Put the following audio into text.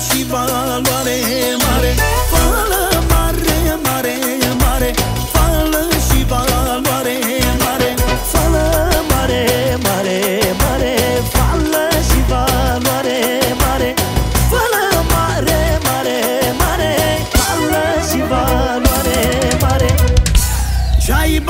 și valoare mare Fală mare, mare, mare Fală și valoare mare Fală mare, mare, mare Fală și valoare mare Fală mare, mare, mare Fală și valoare mare. Ce-ai